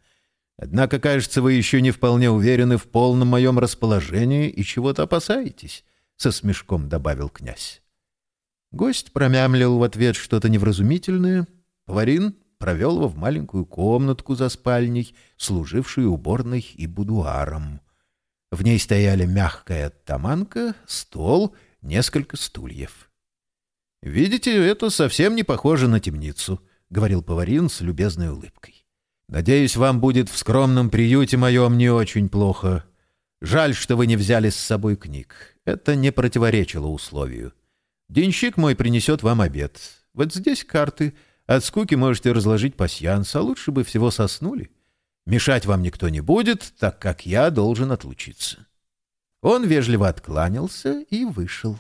Однако, кажется, вы еще не вполне уверены в полном моем расположении и чего-то опасаетесь», — со смешком добавил князь. Гость промямлил в ответ что-то невразумительное. Поварин провел его в маленькую комнатку за спальней, служившую уборной и будуаром. В ней стояли мягкая таманка, стол, несколько стульев. «Видите, это совсем не похоже на темницу», — говорил поварин с любезной улыбкой. «Надеюсь, вам будет в скромном приюте моем не очень плохо. Жаль, что вы не взяли с собой книг. Это не противоречило условию. Денщик мой принесет вам обед. Вот здесь карты. От скуки можете разложить пасьянс, а лучше бы всего соснули. Мешать вам никто не будет, так как я должен отлучиться». Он вежливо откланялся и вышел.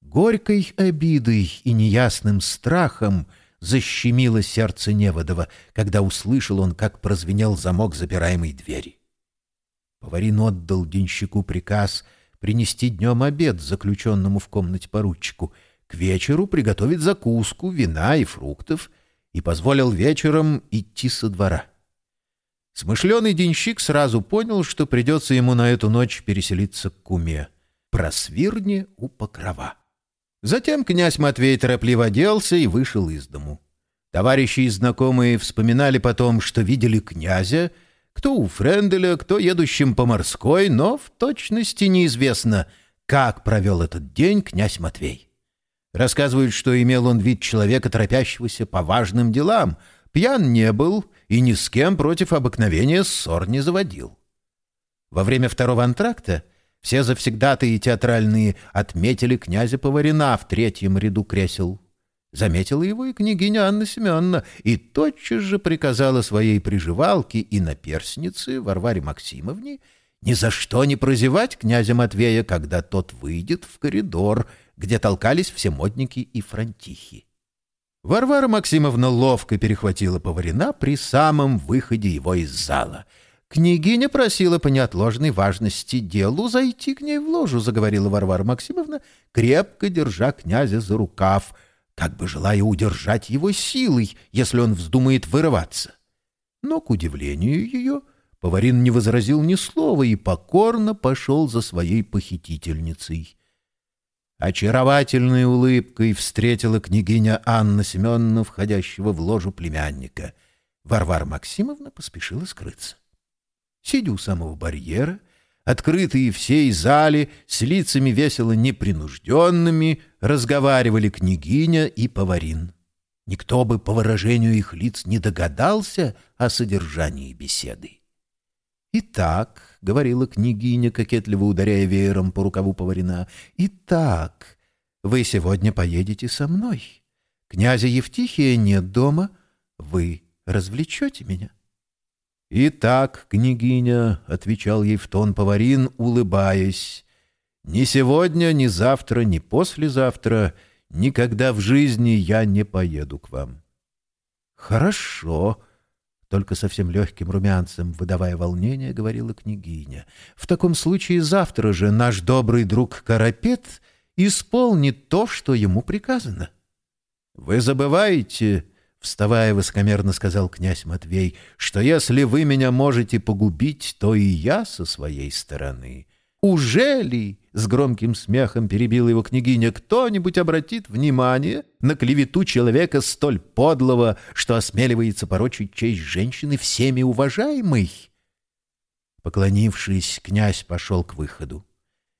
Горькой обидой и неясным страхом защемило сердце Неводова, когда услышал он, как прозвенел замок запираемой двери. Поварин отдал денщику приказ принести днем обед заключенному в комнате поручику, к вечеру приготовить закуску, вина и фруктов и позволил вечером идти со двора. Смышленый денщик сразу понял, что придется ему на эту ночь переселиться к куме, просвирне у покрова. Затем князь Матвей торопливо оделся и вышел из дому. Товарищи и знакомые вспоминали потом, что видели князя, кто у Френделя, кто едущим по морской, но в точности неизвестно, как провел этот день князь Матвей. Рассказывают, что имел он вид человека, торопящегося по важным делам, пьян не был и ни с кем против обыкновения ссор не заводил. Во время второго антракта все завсегдатые театральные отметили князя Поварина в третьем ряду кресел. Заметила его и княгиня Анна Семеновна, и тотчас же приказала своей приживалке и наперснице Варваре Максимовне ни за что не прозевать князя Матвея, когда тот выйдет в коридор, где толкались все модники и франтихи. Варвара Максимовна ловко перехватила поварина при самом выходе его из зала — Княгиня просила по неотложной важности делу зайти к ней в ложу, заговорила Варвара Максимовна, крепко держа князя за рукав, как бы желая удержать его силой, если он вздумает вырываться. Но, к удивлению ее, поварин не возразил ни слова и покорно пошел за своей похитительницей. Очаровательной улыбкой встретила княгиня Анна Семеновна, входящего в ложу племянника. Варвара Максимовна поспешила скрыться. Сидя у самого барьера, открытые всей зале, с лицами весело непринужденными, разговаривали княгиня и поварин. Никто бы по выражению их лиц не догадался о содержании беседы. «Итак», — говорила княгиня, кокетливо ударяя веером по рукаву поварина, — «итак, вы сегодня поедете со мной. Князя Евтихия нет дома, вы развлечете меня». «Итак, княгиня», — отвечал ей в тон поварин, улыбаясь, — «ни сегодня, ни завтра, ни послезавтра, никогда в жизни я не поеду к вам». «Хорошо», — только совсем легким румянцем, выдавая волнение, говорила княгиня. «В таком случае завтра же наш добрый друг Карапет исполнит то, что ему приказано». «Вы забываете...» — вставая высокомерно сказал князь Матвей, — что если вы меня можете погубить, то и я со своей стороны. Уже ли, — с громким смехом перебила его княгиня, — кто-нибудь обратит внимание на клевету человека столь подлого, что осмеливается порочить честь женщины всеми уважаемой? Поклонившись, князь пошел к выходу.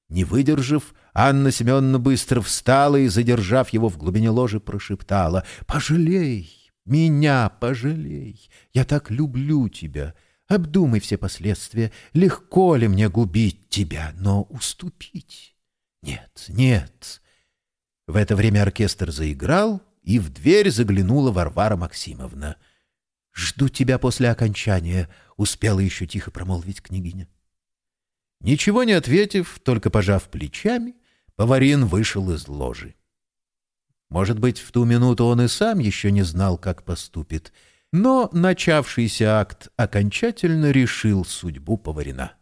Не выдержав, Анна Семеновна быстро встала и, задержав его в глубине ложи, прошептала «Пожалей! Меня пожалей, я так люблю тебя. Обдумай все последствия. Легко ли мне губить тебя, но уступить? Нет, нет. В это время оркестр заиграл, и в дверь заглянула Варвара Максимовна. «Жду тебя после окончания», — успела еще тихо промолвить княгиня. Ничего не ответив, только пожав плечами, Поварин вышел из ложи. Может быть, в ту минуту он и сам еще не знал, как поступит, но начавшийся акт окончательно решил судьбу поварина.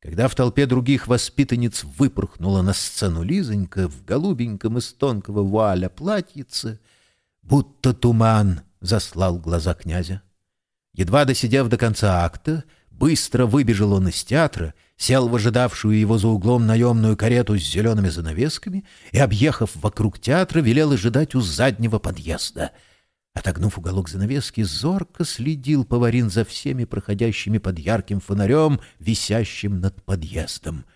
Когда в толпе других воспитанниц выпорхнула на сцену Лизонька в голубеньком из тонкого вуаля платьице, будто туман заслал глаза князя. Едва досидев до конца акта, быстро выбежал он из театра, сел в ожидавшую его за углом наемную карету с зелеными занавесками и, объехав вокруг театра, велел ожидать у заднего подъезда — Отогнув уголок занавески, зорко следил поварин за всеми проходящими под ярким фонарем, висящим над подъездом.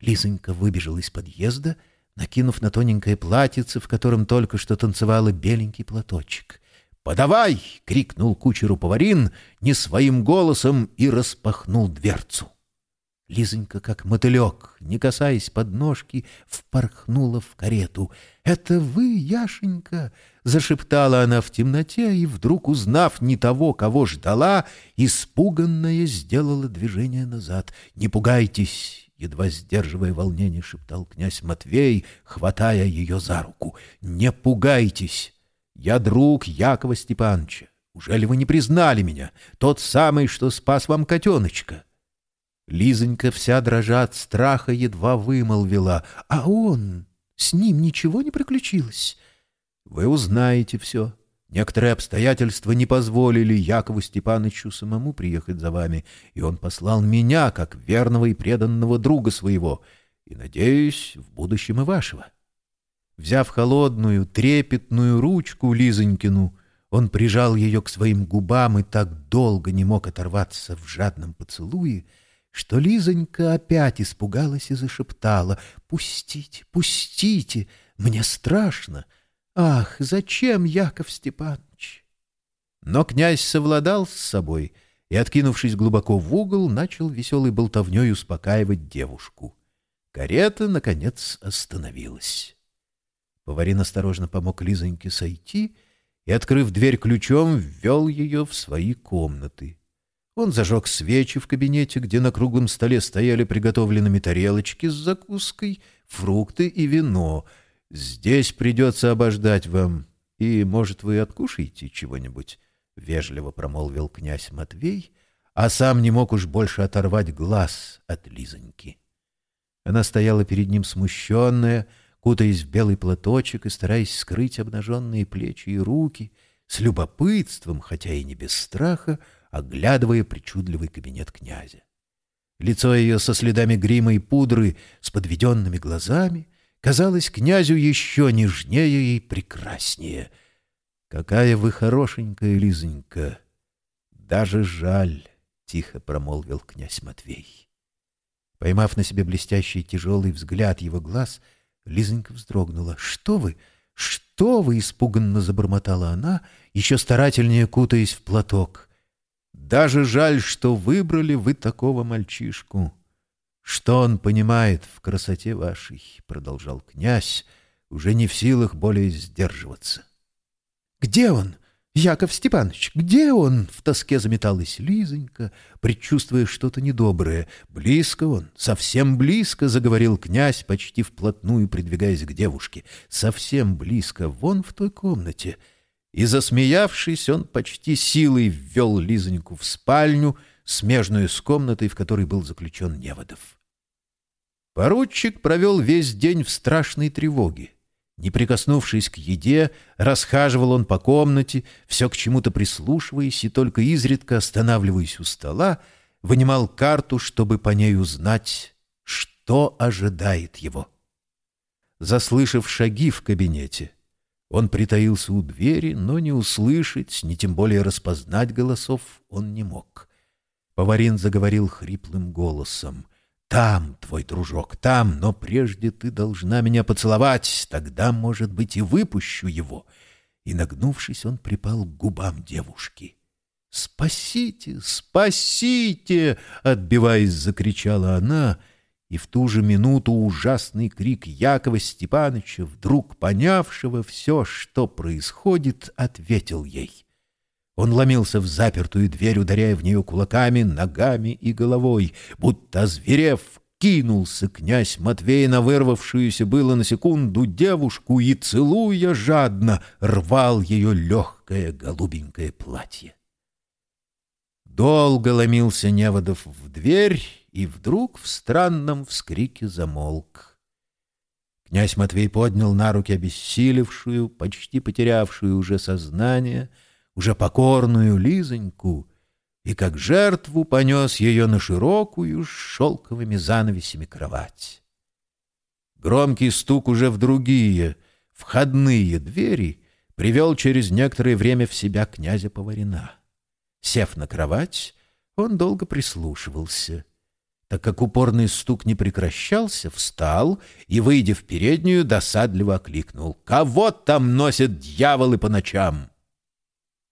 Лизонька выбежала из подъезда, накинув на тоненькое платьице, в котором только что танцевала беленький платочек. «Подавай!» — крикнул кучеру поварин не своим голосом и распахнул дверцу. Лизонька, как мотылек, не касаясь подножки, впорхнула в карету. «Это вы, Яшенька?» — зашептала она в темноте, и, вдруг узнав не того, кого ждала, испуганная сделала движение назад. «Не пугайтесь!» — едва сдерживая волнение, шептал князь Матвей, хватая ее за руку. «Не пугайтесь! Я друг Якова Степановича. Ужели вы не признали меня? Тот самый, что спас вам котеночка?» Лизонька, вся дрожа от страха, едва вымолвила. «А он? С ним ничего не приключилось?» «Вы узнаете все. Некоторые обстоятельства не позволили Якову Степановичу самому приехать за вами, и он послал меня, как верного и преданного друга своего, и, надеюсь, в будущем и вашего». Взяв холодную, трепетную ручку Лизонькину, он прижал ее к своим губам и так долго не мог оторваться в жадном поцелуе, что Лизонька опять испугалась и зашептала «Пустите, пустите, мне страшно! Ах, зачем, Яков Степанович?» Но князь совладал с собой и, откинувшись глубоко в угол, начал веселой болтовней успокаивать девушку. Карета, наконец, остановилась. Поварин осторожно помог Лизоньке сойти и, открыв дверь ключом, ввел ее в свои комнаты. Он зажег свечи в кабинете, где на круглом столе стояли приготовленными тарелочки с закуской, фрукты и вино. «Здесь придется обождать вам, и, может, вы откушаете чего-нибудь?» — вежливо промолвил князь Матвей, а сам не мог уж больше оторвать глаз от Лизоньки. Она стояла перед ним смущенная, кутаясь в белый платочек и стараясь скрыть обнаженные плечи и руки, с любопытством, хотя и не без страха, оглядывая причудливый кабинет князя. Лицо ее со следами грима и пудры, с подведенными глазами, казалось князю еще нежнее и прекраснее. «Какая вы хорошенькая, Лизонька! Даже жаль!» — тихо промолвил князь Матвей. Поймав на себе блестящий тяжелый взгляд его глаз, Лизонька вздрогнула. «Что вы? Что вы?» — испуганно забормотала она, еще старательнее кутаясь в платок. Даже жаль, что выбрали вы такого мальчишку. Что он понимает в красоте вашей, — продолжал князь, уже не в силах более сдерживаться. — Где он? Яков Степанович, где он? В тоске заметалась Лизонька, предчувствуя что-то недоброе. Близко он, совсем близко, — заговорил князь, почти вплотную придвигаясь к девушке. Совсем близко, вон в той комнате — и, засмеявшись, он почти силой ввел Лизоньку в спальню, смежную с комнатой, в которой был заключен Неводов. Поручик провел весь день в страшной тревоге. Не прикоснувшись к еде, расхаживал он по комнате, все к чему-то прислушиваясь и только изредка останавливаясь у стола, вынимал карту, чтобы по ней узнать, что ожидает его. Заслышав шаги в кабинете, он притаился у двери, но не услышать, ни тем более распознать голосов он не мог. Поварин заговорил хриплым голосом. «Там, твой дружок, там, но прежде ты должна меня поцеловать, тогда, может быть, и выпущу его». И, нагнувшись, он припал к губам девушки. «Спасите! Спасите!» — отбиваясь, закричала она — и в ту же минуту ужасный крик Якова Степановича, вдруг понявшего все, что происходит, ответил ей. Он ломился в запертую дверь, ударяя в нее кулаками, ногами и головой, будто озверев, кинулся князь Матвей на вырвавшуюся было на секунду девушку и, целуя жадно, рвал ее легкое голубенькое платье. Долго ломился Неводов в дверь и вдруг в странном вскрике замолк. Князь Матвей поднял на руки обессилевшую, почти потерявшую уже сознание, уже покорную Лизоньку и как жертву понес ее на широкую с шелковыми занавесями кровать. Громкий стук уже в другие, входные двери привел через некоторое время в себя князя Поварина. Сев на кровать, он долго прислушивался. Так как упорный стук не прекращался, встал и, выйдя в переднюю, досадливо окликнул. «Кого там носят дьяволы по ночам?»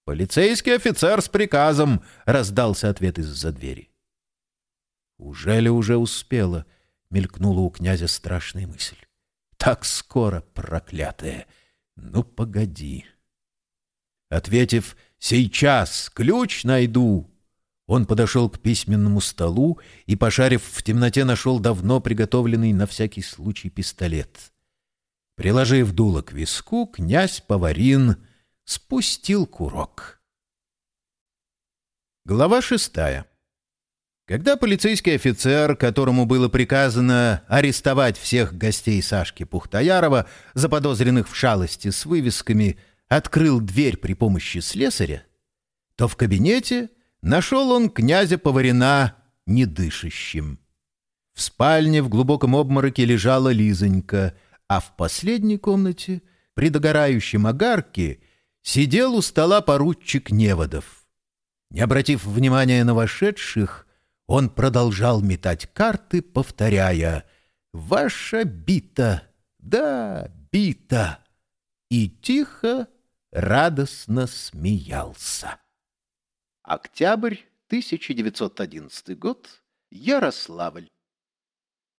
«Полицейский офицер с приказом!» — раздался ответ из-за двери. «Ужели уже успела?» — мелькнула у князя страшная мысль. «Так скоро, проклятая! Ну, погоди!» Ответив «Сейчас ключ найду!» Он подошел к письменному столу и, пошарив в темноте, нашел давно приготовленный на всякий случай пистолет. Приложив дуло к виску, князь Поварин спустил курок. Глава шестая. Когда полицейский офицер, которому было приказано арестовать всех гостей Сашки Пухтоярова, заподозренных в шалости с вывесками, открыл дверь при помощи слесаря, то в кабинете нашел он князя Поварина недышащим. В спальне в глубоком обмороке лежала Лизонька, а в последней комнате, при догорающем огарке, сидел у стола поручик Неводов. Не обратив внимания на вошедших, он продолжал метать карты, повторяя «Ваша бита! Да, бита!» и тихо, радостно смеялся. Октябрь 1911 год. Ярославль.